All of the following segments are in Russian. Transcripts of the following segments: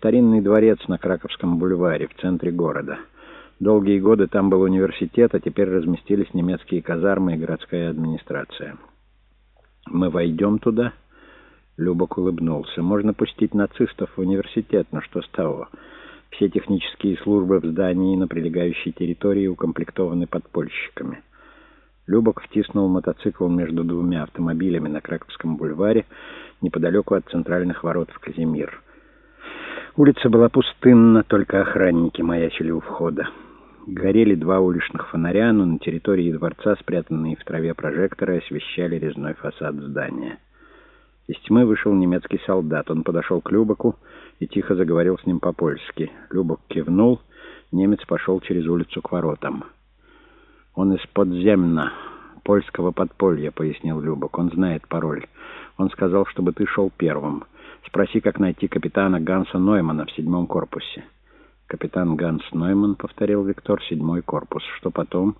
Старинный дворец на Краковском бульваре, в центре города. Долгие годы там был университет, а теперь разместились немецкие казармы и городская администрация. «Мы войдем туда?» Любок улыбнулся. «Можно пустить нацистов в университет, но что с того? Все технические службы в здании на прилегающей территории укомплектованы подпольщиками». Любок втиснул мотоцикл между двумя автомобилями на Краковском бульваре, неподалеку от центральных ворот в Казимир. Улица была пустынна, только охранники маячили у входа. Горели два уличных фонаря, но на территории дворца, спрятанные в траве прожекторы, освещали резной фасад здания. Из тьмы вышел немецкий солдат. Он подошел к Любоку и тихо заговорил с ним по-польски. Любок кивнул, немец пошел через улицу к воротам. «Он из подземна, польского подполья», — пояснил Любок. «Он знает пароль. Он сказал, чтобы ты шел первым. Спроси, как найти капитана Ганса Ноймана в седьмом корпусе». Капитан Ганс Нойман, повторил Виктор, седьмой корпус. Что потом?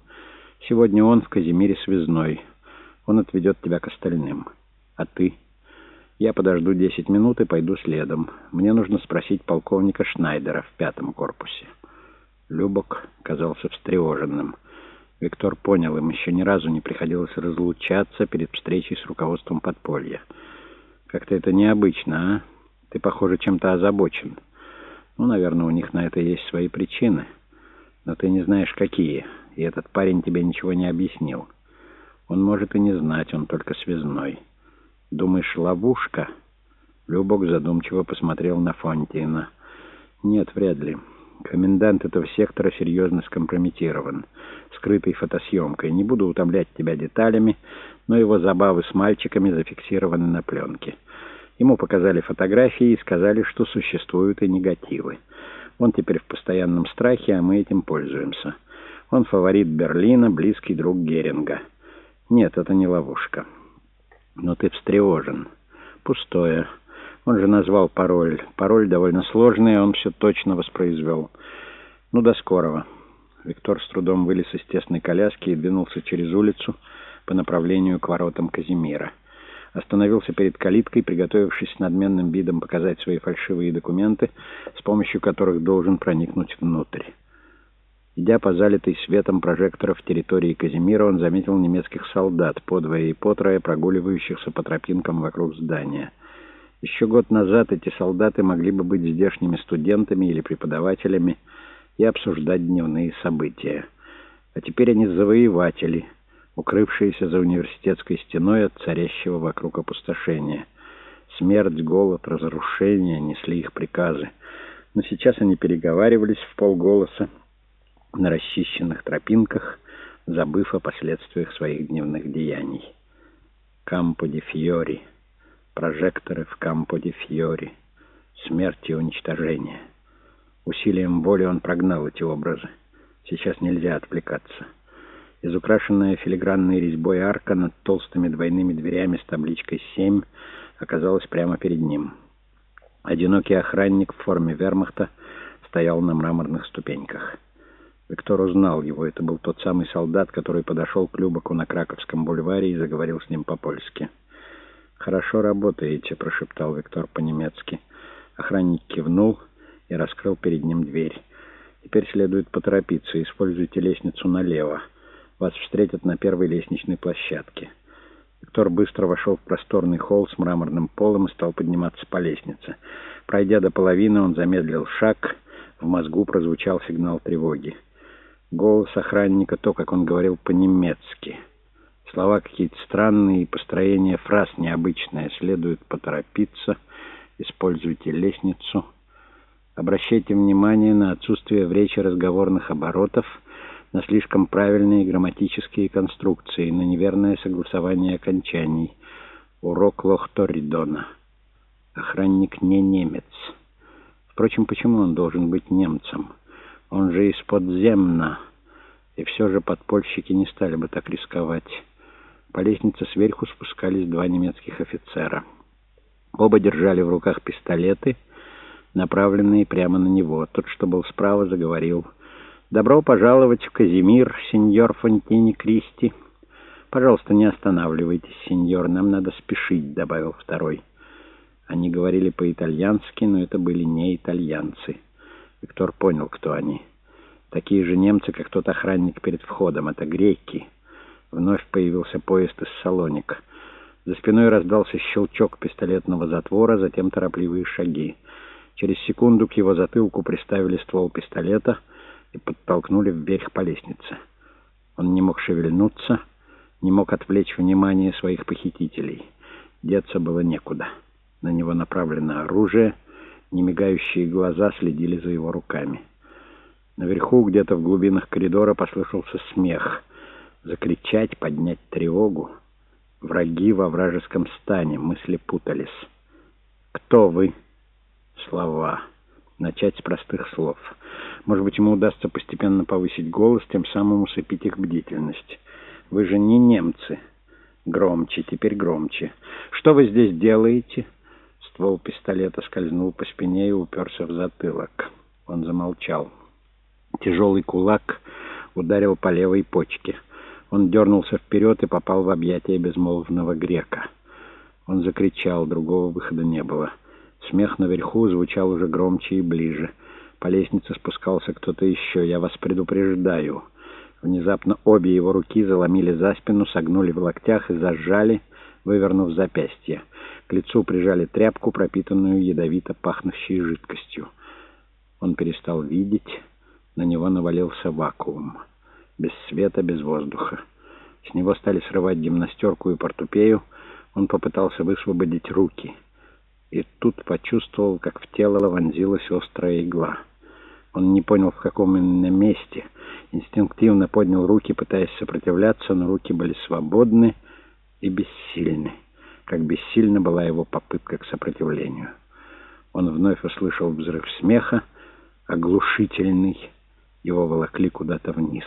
Сегодня он в Казимире связной. Он отведет тебя к остальным. А ты? Я подожду десять минут и пойду следом. Мне нужно спросить полковника Шнайдера в пятом корпусе. Любок казался встревоженным. Виктор понял, им еще ни разу не приходилось разлучаться перед встречей с руководством подполья. Как-то это необычно, а? Ты, похоже, чем-то озабочен. Ну, наверное, у них на это есть свои причины. Но ты не знаешь, какие. И этот парень тебе ничего не объяснил. Он может и не знать, он только связной. Думаешь, ловушка? Любок задумчиво посмотрел на Фонтина. Нет, вряд ли. Комендант этого сектора серьезно скомпрометирован. Скрытой фотосъемкой. Не буду утомлять тебя деталями, но его забавы с мальчиками зафиксированы на пленке. Ему показали фотографии и сказали, что существуют и негативы. Он теперь в постоянном страхе, а мы этим пользуемся. Он фаворит Берлина, близкий друг Геринга. Нет, это не ловушка. Но ты встревожен. Пустое. Он же назвал пароль. Пароль довольно сложный, он все точно воспроизвел. Ну, до скорого. Виктор с трудом вылез из тесной коляски и двинулся через улицу по направлению к воротам Казимира остановился перед калиткой, приготовившись с надменным видом показать свои фальшивые документы, с помощью которых должен проникнуть внутрь. Идя по залитой светом прожекторов территории Казимира, он заметил немецких солдат, подвое и потрое, прогуливающихся по тропинкам вокруг здания. Еще год назад эти солдаты могли бы быть здешними студентами или преподавателями и обсуждать дневные события. А теперь они завоеватели — укрывшиеся за университетской стеной от царящего вокруг опустошения. Смерть, голод, разрушение несли их приказы. Но сейчас они переговаривались в полголоса на расчищенных тропинках, забыв о последствиях своих дневных деяний. Кампо де Фьори, прожекторы в Кампо де Фьори, смерть и уничтожение. Усилием воли он прогнал эти образы. Сейчас нельзя отвлекаться. Изукрашенная филигранной резьбой арка над толстыми двойными дверями с табличкой «7» оказалась прямо перед ним. Одинокий охранник в форме вермахта стоял на мраморных ступеньках. Виктор узнал его. Это был тот самый солдат, который подошел к Любаку на Краковском бульваре и заговорил с ним по-польски. «Хорошо работаете», — прошептал Виктор по-немецки. Охранник кивнул и раскрыл перед ним дверь. «Теперь следует поторопиться. Используйте лестницу налево». Вас встретят на первой лестничной площадке. Виктор быстро вошел в просторный холл с мраморным полом и стал подниматься по лестнице. Пройдя до половины, он замедлил шаг. В мозгу прозвучал сигнал тревоги. Голос охранника, то, как он говорил по-немецки. Слова какие-то странные, построение фраз необычное. Следует поторопиться. Используйте лестницу. Обращайте внимание на отсутствие в речи разговорных оборотов — на слишком правильные грамматические конструкции, на неверное согласование окончаний. Урок Лохторидона. Охранник не немец. Впрочем, почему он должен быть немцем? Он же из подземна. И все же подпольщики не стали бы так рисковать. По лестнице сверху спускались два немецких офицера. Оба держали в руках пистолеты, направленные прямо на него. Тот, что был справа, заговорил «Добро пожаловать в Казимир, сеньор Фонтини Кристи». «Пожалуйста, не останавливайтесь, сеньор, нам надо спешить», — добавил второй. Они говорили по-итальянски, но это были не итальянцы. Виктор понял, кто они. Такие же немцы, как тот охранник перед входом. Это греки. Вновь появился поезд из Салоника. За спиной раздался щелчок пистолетного затвора, затем торопливые шаги. Через секунду к его затылку приставили ствол пистолета и подтолкнули вверх по лестнице. Он не мог шевельнуться, не мог отвлечь внимание своих похитителей. Деться было некуда. На него направлено оружие, немигающие глаза следили за его руками. Наверху, где-то в глубинах коридора, послышался смех. Закричать, поднять тревогу. Враги во вражеском стане, мысли путались. «Кто вы?» Слова. Начать с простых слов. Может быть, ему удастся постепенно повысить голос, тем самым усыпить их бдительность. «Вы же не немцы». Громче, теперь громче. «Что вы здесь делаете?» Ствол пистолета скользнул по спине и уперся в затылок. Он замолчал. Тяжелый кулак ударил по левой почке. Он дернулся вперед и попал в объятия безмолвного грека. Он закричал, другого выхода не было. Смех наверху звучал уже громче и ближе. По лестнице спускался кто-то еще. «Я вас предупреждаю». Внезапно обе его руки заломили за спину, согнули в локтях и зажали, вывернув запястье. К лицу прижали тряпку, пропитанную ядовито пахнущей жидкостью. Он перестал видеть, на него навалился вакуум. Без света, без воздуха. С него стали срывать гимнастерку и портупею. Он попытался высвободить руки. И тут почувствовал, как в тело вонзилась острая игла. Он не понял, в каком именно месте. Инстинктивно поднял руки, пытаясь сопротивляться, но руки были свободны и бессильны. Как бессильна была его попытка к сопротивлению. Он вновь услышал взрыв смеха, оглушительный. Его волокли куда-то вниз.